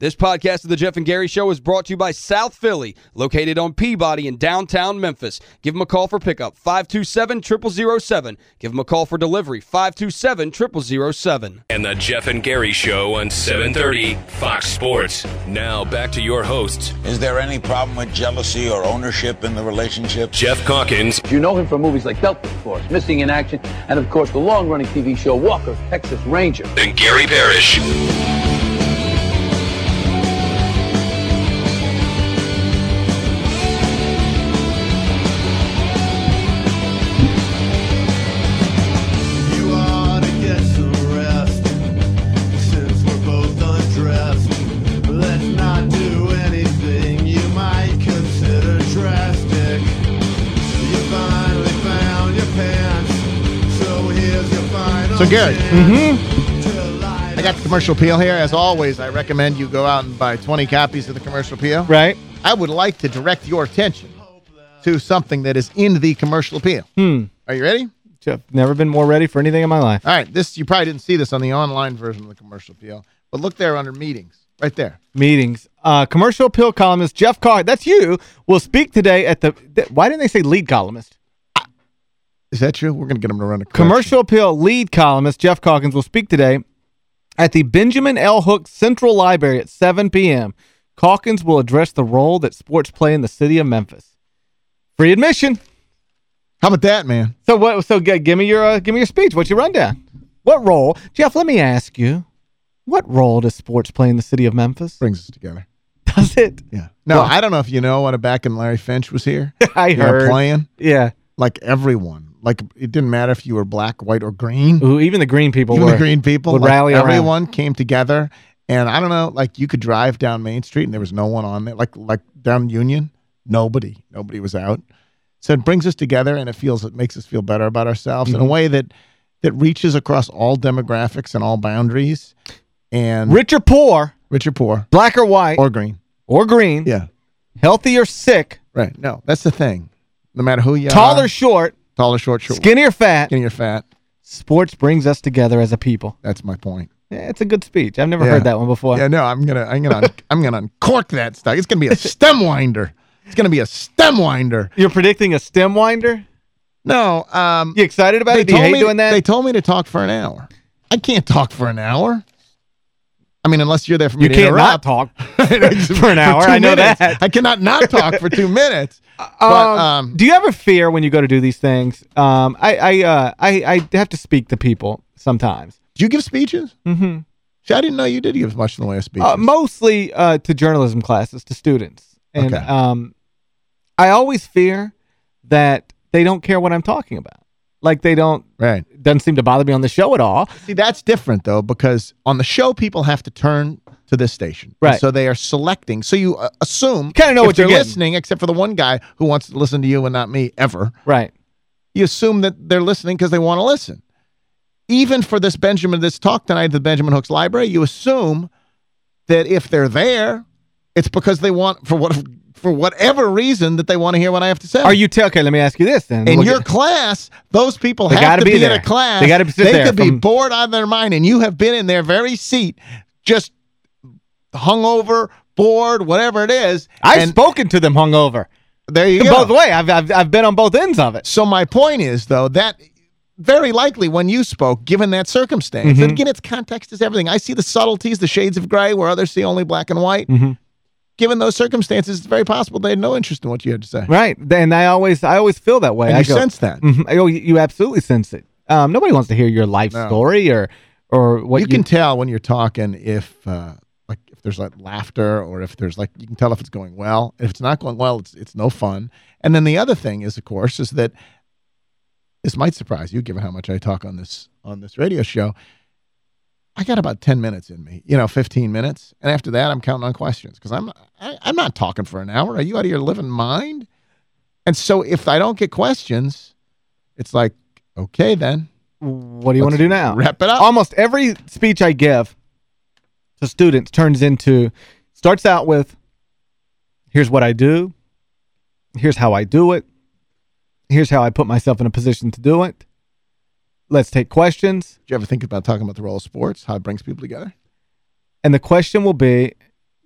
This podcast of the Geoff and Gary Show is brought to you by South Philly, located on Peabody in downtown Memphis. Give them a call for pickup, 527-0007. Give them a call for delivery, 527-0007. And the Geoff and Gary Show on 730 Fox Sports. Now back to your hosts, Is there any problem with jealousy or ownership in the relationship? Geoff Calkins You know him from movies like Delta Force, Missing in Action, and of course the long-running TV show Walker, Texas Ranger. and Gary Parrish. Final. So, Gary, chance to light I got the commercial appeal here. As always, I recommend you go out and buy 20 copies of the commercial appeal. Right. I would like to direct your attention to something that is in the commercial appeal. Hmm. Are you ready? Geoff, never been more ready for anything in my life. All right. This You probably didn't see this on the online version of the commercial appeal, but look there under meetings, right there. Meetings. Uh, commercial appeal columnist Geoff Carr, that's you, will speak today at the, why didn't they say lead columnist? Is that true? We're going to get him to run a question. Commercial appeal lead columnist Geoff Calkins will speak today at the Benjamin L. Hook Central Library at 7 p.m. Calkins will address the role that sports play in the city of Memphis. Free admission. How about that, man? So what? So g- give me your uh, give me your speech. What's your rundown? What role, Geoff? Let me ask you, what role does sports play in the city of Memphis? Brings us together. Does it? Yeah. No, Well- I don't know if you know what back when Larry Finch was here. I you know, heard. playing. Yeah. Like everyone. Like it didn't matter if you were black, white, or green. Ooh, even the green people Even were the green people. would like, rally around. Everyone came together. And I don't know, like you could drive down Main Street and there was no one on there. Like like down Union, nobody. Nobody was out. So it brings us together and it feels it makes us feel better about ourselves Mm-hmm. in a way that that reaches across all demographics and all boundaries. And Rich or poor, rich or poor. black or white, Or green. or green, Yeah. healthy or sick, Right. No, that's the thing. No matter who you tall are. or short, tall or short, short. skinny or fat, Skinny or fat. sports brings us together as a people. That's my point. Yeah, it's a good speech. I've never Yeah. heard that one before. Yeah, no, I'm gonna, I'm gonna, I'm gonna uncork that stuff. It's gonna be a stem winder. It's gonna be a stem winder. You're predicting a stem winder? No, um, You excited about it? Do you hate me doing that? they told me to talk for an hour. I can't talk for an hour. I mean, unless you're there for me you can't not talk for an hour. two I know minutes. that. I cannot not talk for two minutes. But Um, um, do you ever fear when you go to do these things? Um, I I, uh, I I have to speak to people sometimes. do you give speeches? Mm-hmm. See, I didn't know you did give much in the way of speeches. Uh, mostly uh, to journalism classes, to students. And Okay. um, I always fear that they don't care what I'm talking about. Like they don't, right. Doesn't seem to bother me on the show at all. See, that's different though, because on the show, people have to turn to this station, And Right. so they are selecting. So you uh, assume Kinda know what you're they're getting. listening, except for the one guy who wants to listen to you and not me ever. Right. You assume that they're listening because they want to listen. Even for this Benjamin, this talk tonight at the Benjamin Hooks Library, you assume that if they're there, it's because they want for what for whatever reason that they want to hear what I have to say. Are you, tell? okay, let me ask you this then. in Look your class, those people They have gotta be be, in a class. They gotta sit They there could be bored out of their mind, and you have been in their very seat, just hungover, bored, whatever it is. I've spoken to them hungover. there you go. Both way. I've, I've, I've been on both ends of it. So my point is, though, that very likely when you spoke, given that circumstance, Mm-hmm. and again, its context is everything. I see the subtleties, the shades of gray, where others see only black and white. Mhm. Given those circumstances, it's very possible they had no interest in what you had to say. Right. And I always I always feel that way. And I you go, sense that. Mhm. I go, you, you absolutely sense it. Um, nobody wants to hear your life No. story or or what you can tell when you're talking if uh like if there's like laughter or if there's like you can tell if it's going well if it's not going well it's it's no fun and then the other thing is of course is that this might surprise you given how much I talk on this on this radio show I got about 10 minutes in me you know 15 minutes and after that I'm counting on questions because I'm I, I'm not talking for an hour are you out of your living mind and so if I don't get questions it's like okay then what do you want to do now? wrap it up. Almost every speech I give to students turns into starts out with here's what I do, here's how I do it, here's how I put myself in a position to do it. Let's take questions. Do you ever think about talking about the role of sports, how it brings people together? And the question will be,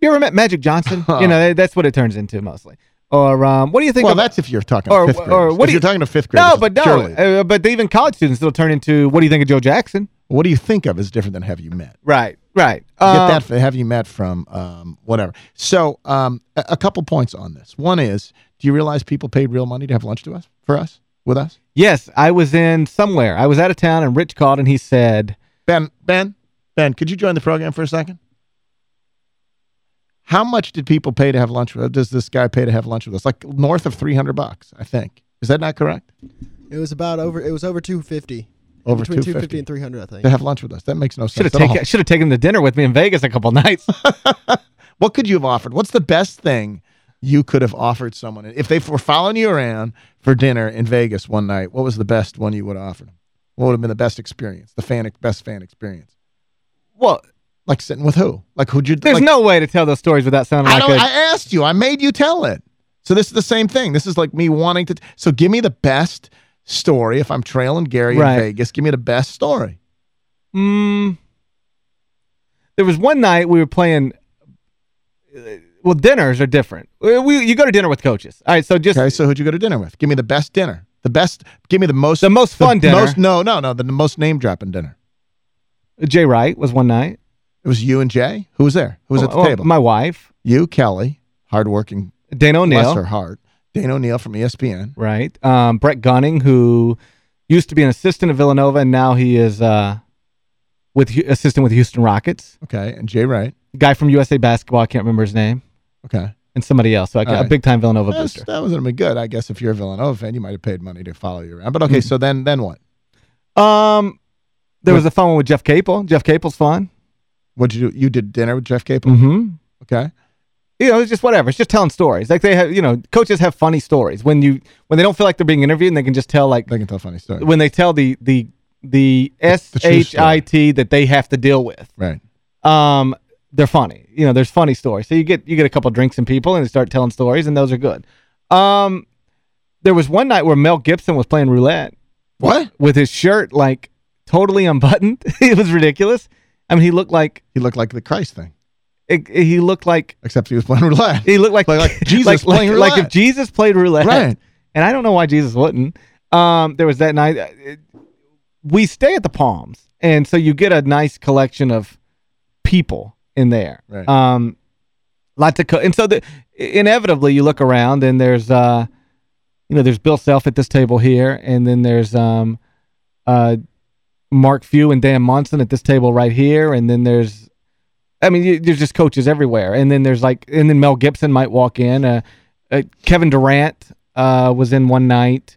you ever met Magic Johnson? you know, that's what it turns into mostly. Or um, what do you think? Well, that's if you're talking or- fifth or what if you- talking to fifth graders. no, but no. Uh, but even college students it'll turn into. What do you think of Joe Jackson? what do you think of is different than have you met? Right, right. Get Um, that for have you met from um, whatever. So um, a, a couple points on this. One is, do you realize people paid real money to have lunch to us for us with us? Yes, I was in somewhere. I was out of town, and Rich called, and he said, Ben, Ben, Ben, could you join the program for a second? How much did people pay to have lunch with? Does this guy pay to have lunch with us? Like north of three hundred bucks, I think. Is that not correct? It was about over. It was over two fifty. Over between 250. and three hundred, I think. To have lunch with us, that makes no "Should have sense. at all. taken should have taken him to dinner with me in Vegas a couple nights." What could you have offered? What's the best thing you could have offered someone if they were following you around for dinner in Vegas one night? What was the best one you would have offered them? What would have been the best experience? The fan best fan experience? well, Like sitting with who? Like who'd you? there's like, no way to tell those stories without sounding I like don't. a I asked you. I made you tell it. So this is the same thing. This is like me wanting to. So give me the best story. If I'm trailing Gary Right. in Vegas, give me the best story. Mm, there was one night we were playing. uh, Well, dinners are different. We, you go to dinner with coaches. All right, so just Okay. So who'd you go to dinner with? Give me the best dinner. The best. Give me the most. The most fun dinner. Most, no, no, no. The, most name dropping dinner. Jay Wright was one night. It was you and Jay. Who was there? Who was at the Oh, table? My wife, you, Kelly, hardworking, bless O'Neill, her heart. Dana O'Neil from ESPN. right? Um, Brett Gunning, who used to be an assistant at Villanova, and now he is uh, with assistant with Houston Rockets. Okay, and Jay Wright. Guy from USA Basketball, I can't remember his name, Okay. and somebody else. So I, All a big time Villanova That's, booster. that was gonna be good. I guess if you're a Villanova fan, you might have paid money to follow you around. But okay, Mm. so then then what? Um, there was a fun one with Jeff Capel. Jeff Capel's fun. What'd you do? You did dinner with Jeff Capel? Mm-hmm. Okay. you know, it's just whatever. It's just telling stories. Like they have, you know, coaches have funny stories when you when they don't feel like they're being interviewed and they can just tell like They can tell funny stories. when they tell the the the S H I T that they have to deal with. Right. Um, they're funny. You know, there's funny stories. So you get you get a couple drinks and people and they start telling stories and those are good. Um, there was one night where Mel Gibson was playing roulette What? with his shirt like totally unbuttoned. it was ridiculous. I mean, he looked like He looked like the Christ thing, it, he looked like except he was playing roulette. he looked like Like- like Jesus like, playing like, like roulette. if Jesus played roulette. Right. And I don't know why Jesus wouldn't. Um, there was that night. uh, it- we stay at the Palms, and so you get a nice collection of people in there. Right. Um, lots of and so the, inevitably you look around and there's uh, you know, there's Bill Self at this table here, and then there's um, uh, Mark Few and Dan Monson at this table right here, and then there's I mean, you, there's just coaches everywhere, and then there's like, and then Mel Gibson might walk in. Uh, uh, Kevin Durant uh, was in one night.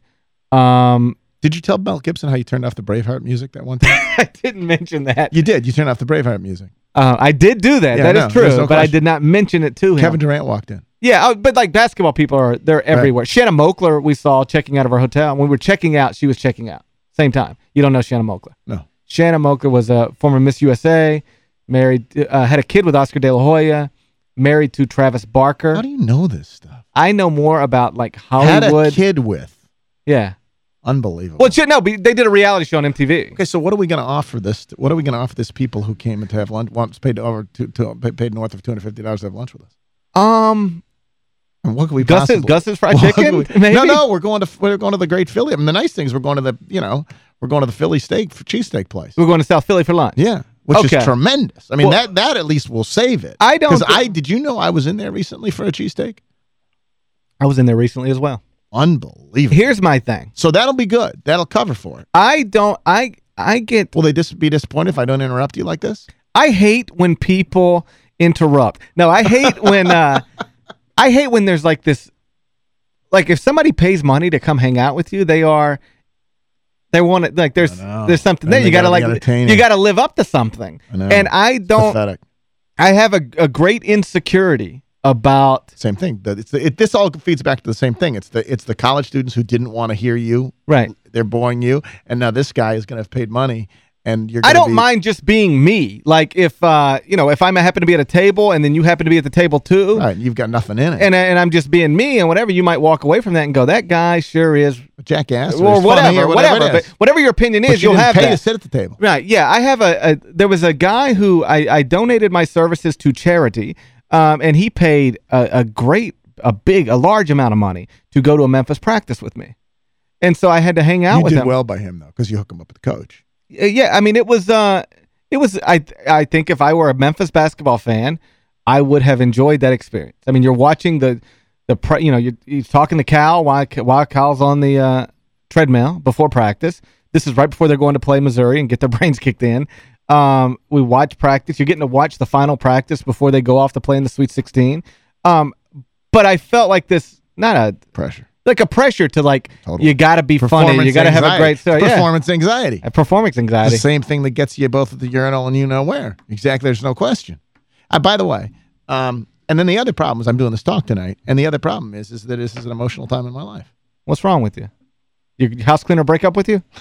Um, Did you tell Mel Gibson how you turned off the Braveheart music that one time? I didn't mention that. you did. You turned off the Braveheart music. Uh, I did do that. Yeah, that is no, true, no but I did not mention it to him. Kevin Durant walked in. Yeah, oh, but like basketball people are they're everywhere. Shannon Moakler we saw checking out of her hotel. When we were checking out, she was checking out. Same time. You don't know Shannon Moakler. No. Shannon Moakler was a former Miss USA, married uh, had a kid with Oscar De La Hoya, married to Travis Barker. How do you know this stuff? I know more about like Hollywood. Had a kid with. Yeah. Unbelievable. Well, shit, no, but they did a reality show on MTV. Okay, so what are we going to offer this? What are we going to offer this people who came in to have lunch? Once paid over to, to paid north of two hundred fifty dollars to have lunch with us. Um, And what could we Gus's possibly? Gus's fried chicken. we-? No, no, we're going to we're going to the Great Philly. I mean, the nice thing is we're going to the you know we're going to the Philly steak cheesesteak place. We're going to South Philly for lunch. Yeah, which Okay. is tremendous. I mean, Well- that that at least will save it. I don't because I did you know I was in there recently for a cheesesteak? I was in there recently as well. Unbelievable. Here's my thing. So that'll be good. That'll cover for it. I don't. I I get. Will they dis- be disappointed if I don't interrupt you like this? I hate when people interrupt. No, I hate when. uh I hate when there's like this. Like if somebody pays money to come hang out with you, they are. They want it like there's there's something there. You got to gotta like you got to live up to something. I. And I don't. I have a, a great insecurity about Same thing. It's the, it, this all feeds back to the same thing. It's the it's the college students who didn't want to hear you. right. They're boring you, and now this guy is going to have paid money, and you're. I gonna I don't mind just being me. Like if uh you know if I happen to be at a table and then you happen to be at the table too, Right, you've got nothing in it. and and I'm just being me and whatever, you might walk away from that and go, that guy sure is, jackass or funny whatever, whatever. whatever your opinion is, you you'll didn't have pay that. to sit at the table. Right. Yeah. I have a, a there was a guy who I, I donated my services to charity Um, and he paid a, a great, a big, a large amount of money to go to a Memphis practice with me. And so I had to hang out You with did him. well by him though, because you hook him up with the coach. Uh, yeah, I mean, it was, uh, it was, I, I think if I were a Memphis basketball fan, I would have enjoyed that experience. I mean, you're watching the, the, pre, you know, you're, you're talking to Cal while, while Cal's on the, uh, treadmill before practice. This is right before they're going to play Missouri and get their brains kicked in. Um, we watch practice. You're getting to watch the final practice before they go off to play in the Sweet 16. Um, but I felt like this, not a, Pressure. like a pressure to like, you got to be funny. You got to have a great story. Yeah. Performance anxiety. A performance anxiety. the same thing that gets you both at the urinal and you know where. Exactly. There's no question. Uh, by the way, um, and then the other problem is I'm doing this talk tonight, and the other problem is is that this is an emotional time in my life. What's wrong with you? Your house cleaner break up with you?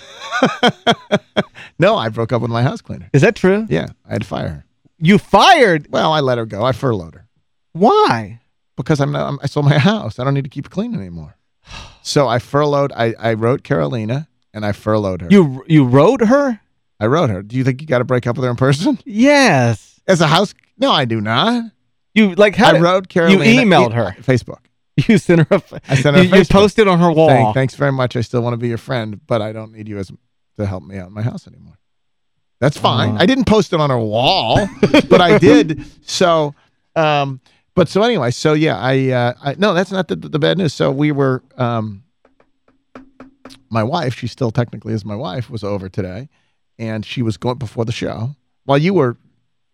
No, I broke up with my house cleaner. Is that true? Yeah, I had to fire her. You fired? Well, I let her go. I furloughed her Why? because I'm not. I'm, I sold my house. I don't need to keep it clean anymore. So I furloughed. I I wrote Carolina and I furloughed her. You you wrote her? I wrote her. Do you think you got to break up with her in person Yes. as a house? No, I do not. You like how I wrote Carolina. You emailed her. Facebook. You sent her. A, I sent her You, a you posted on her wall. saying, "Thanks very much. I still want to be your friend, but I don't need you as to help me out in my house anymore." That's fine. Uh-huh. I didn't post it on her wall, but I did. So, um, but so anyway, so yeah, I, uh, I no, that's not the, the bad news. So we were, um, my wife, she still technically is my wife, was over today, and she was going before the show while you were,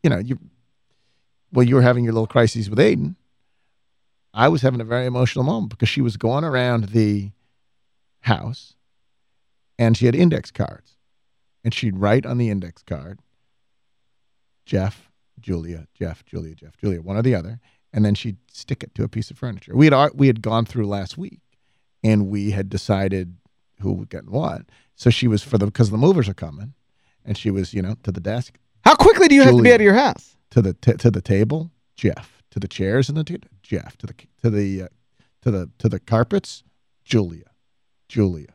you know, you, well, you were having your little crises with Aiden. I was having a very emotional moment because she was going around the house and she had index cards. And she'd write on the index card Geoff, Julia, Geoff, Julia, Geoff, Julia, one or the other. And then she'd stick it to a piece of furniture. We had we had gone through last week and we had decided who would get what. So she was for the because the movers are coming and she was, you know, to the desk, How quickly do you have to be out of your house? to the to the table, Geoff. To the chairs and the Geoff. To the to the uh, to the to the carpets, Julia, Julia.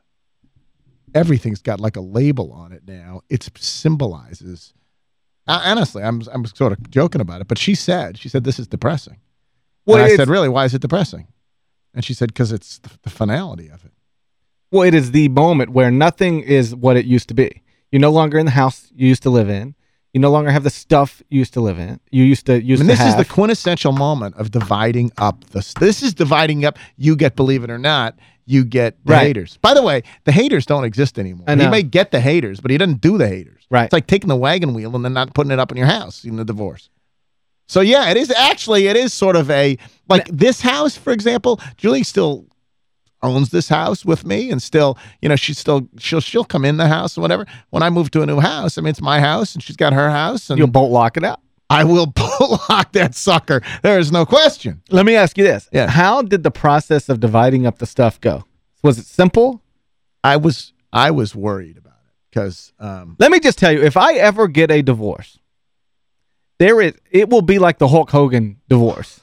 Everything's got like a label on it now. It symbolizes. Honestly, I'm I'm sort of joking about it, but she said she said this is depressing. Well, and I said, really, why is it depressing? And she said, because it's the, the finality of it. Well, it is the moment where nothing is what it used to be. You're no longer in the house you used to live in. You no longer have the stuff you used to live in. You used to use. and this is the quintessential moment of dividing up the this is dividing up you get believe it or not you get the Right. haters by the way the haters don't exist anymore he may get the haters but he doesn't do the haters Right. it's like taking the wagon wheel and then not putting it up in your house in the divorce so yeah it is actually it is sort of a like this house for example julie still owns this house with me and still you know she's still she'll she'll come in the house and whatever when i move to a new house i mean it's my house and she's got her house and You'll bolt lock it up. I will bolt lock that sucker. There is no question. Let me ask you this. Yeah. How did the process of dividing up the stuff go? Was it simple? I was I was worried about it because um, Let me just tell you, if I ever get a divorce, there is it will be like the Hulk Hogan divorce.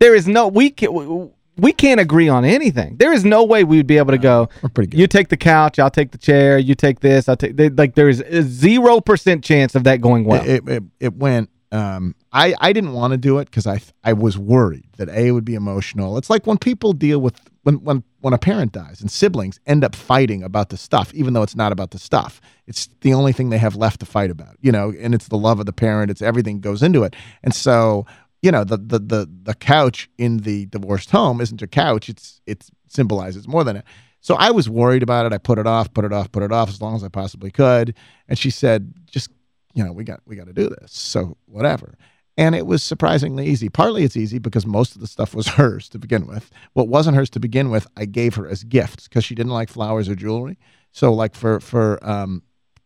There is no we can we can't agree on anything. There is no way we'd be able to go. we're pretty good. You take the couch, I'll take the chair. You take this, I'll take. They, like there is a zero percent chance of that going well. it, it it went. Um, I I didn't want to do it because I I was worried that a would be emotional. It's like when people deal with when when when a parent dies and siblings end up fighting about the stuff, even though it's not about the stuff. It's the only thing they have left to fight about, you know. And it's the love of the parent. It's everything goes into it. And so you know the the the the couch in the divorced home isn't a couch. It's it symbolizes more than it. So I was worried about it. I put it off, put it off, put it off as long as I possibly could. And she said, just you know, we got we got to do this. So whatever. And it was surprisingly easy. Partly it's easy because most of the stuff was hers to begin with. What wasn't hers to begin with, I gave her as gifts because she didn't like flowers or jewelry. So like for for um,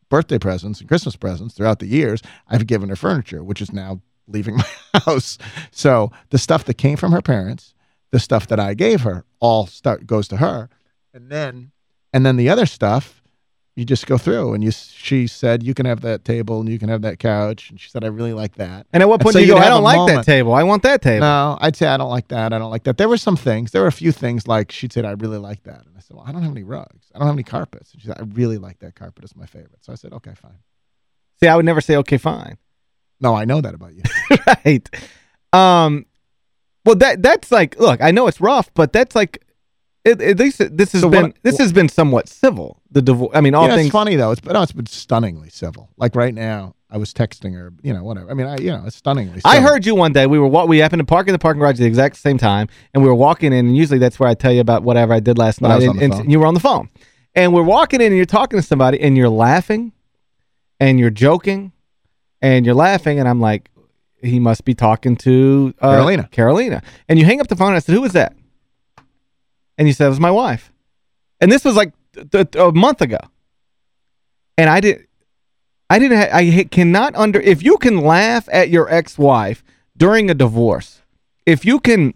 birthday presents and Christmas presents throughout the years, I've given her furniture, which is now leaving my house. So the stuff that came from her parents, the stuff that I gave her, all start goes to her, and then and then the other stuff you just go through and you she said you can have that table and you can have that couch and she said I really like that. and at what point so do you go, I don't like that table. I want that table. No, I'd say I don't like that. I don't like that. There were some things. There were a few things like she'd said I really like that, and I said, well, I don't have any rugs. I don't have any carpets. And she said I really like that carpet. It's my favorite. So I said, okay, fine. See, I would never say, okay, fine. No, I know that about you. right. Um, Well, that that's like, look, I know it's rough, but that's like, at, at least this has So been what- this has been somewhat civil. The divorce. I mean, all know, things. it's funny though. It's but no, it's been stunningly civil. Like right now, I was texting her. You know, whatever. I mean, I you know, it's stunningly. Civil. I heard you one day. We were what we happened to park in the parking garage at the exact same time, and we were walking in. And usually that's where I tell you about whatever I did last night. and, and you were on the phone, and we're walking in, and you're talking to somebody, and you're laughing, and you're joking, and you're laughing, and I'm like, he must be talking to uh, Carolina. Carolina, and you hang up the phone. and I said, who is that? And you said it was my wife, and this was like a month ago, and I did. I didn't. Ha- I cannot under. If you can laugh at your ex-wife during a divorce, if you can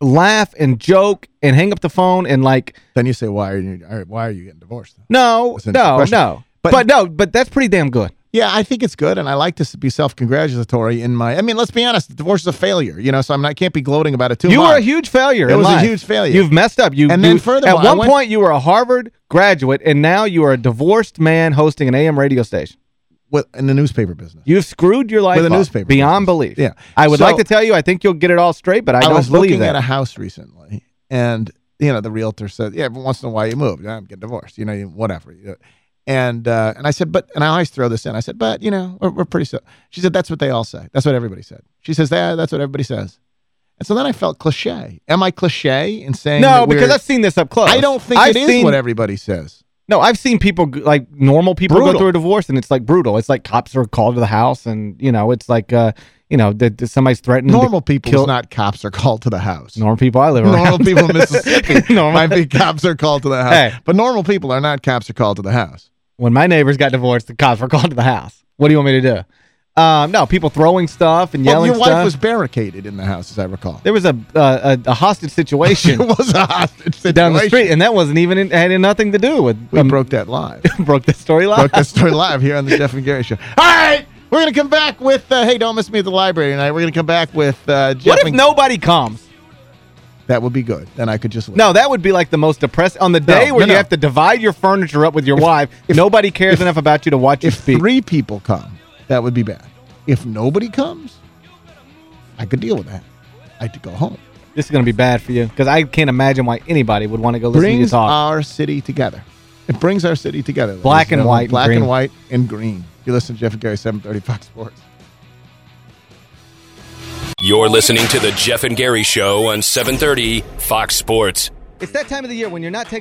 laugh and joke and hang up the phone and like, Then you say, why are you? Why are you getting divorced? no, That's an interesting no, no, But- but, no, but that's pretty damn good. Yeah, I think it's good, and I like to be self-congratulatory in my. I mean, let's be honest, divorce is a failure. You know, so I'm not I can't be gloating about it too You much. You were a huge failure. It was a huge failure. You've messed up. You And then you- furthermore, at one went- point you were a Harvard graduate, and now you are a divorced man hosting an AM radio station. with, in the newspaper business. You've screwed your life With a newspaper beyond business. belief. Yeah. I would So- like to tell you, I think you'll get it all straight, but I, I don't was looking at a house recently, and you know the realtor said, "Yeah, but once in a while you move, I'm getting divorced, you know, you- whatever." And uh, and I said, "But," and I always throw this in. I said, "But you know, we're, we're pretty." So she said, "That's what they all say. That's what everybody said." She says, "Yeah, that's what everybody says." And so then I felt cliche. Am I cliche in saying no, that because I've seen this up close. I don't think I've it is seen, what everybody says. No, I've seen people like normal people Brutal. go through a divorce, and it's like brutal. It's like cops are called to the house, and you know, it's like uh, you know, that that somebody's threatening. Normal people kill is not cops are called to the house. normal people. I live around. Normal people in Mississippi Normal- might be cops are called to the house, Hey. but normal people are not cops are called to the house. When my neighbors got divorced, the cops were called to the house. What do you want me to do? Um, no, people throwing stuff and Well, yelling your wife stuff. was barricaded in the house, as I recall. there was a, uh, a a hostage situation It was a hostage situation. down the street, and that wasn't even in, had nothing to do with We um, broke that live. broke that story live. broke that story live here on the Geoff and Gary Show. All right, we're gonna come back with. Uh, hey, don't miss me at the library tonight. We're gonna come back with uh, Geoff. What if nobody comes? That would be good. Then I could just leave. No, that would be like the most depressing. On the day No, where no, you no. have to divide your furniture up with your wife, if- nobody cares enough about you to watch you If speak. three people come, that would be bad. If nobody comes, I could deal with that. I could go home. this is going to be bad for you because I can't imagine why anybody would want to go listen to you brings talk. our city together. It brings our city together. Black and white and Black green. and white and green. You listen to Geoff and Gary, 730 Fox Sports. You're listening to the Geoff and Gary Show on 730 Fox Sports. it's that time of the year when you're not taking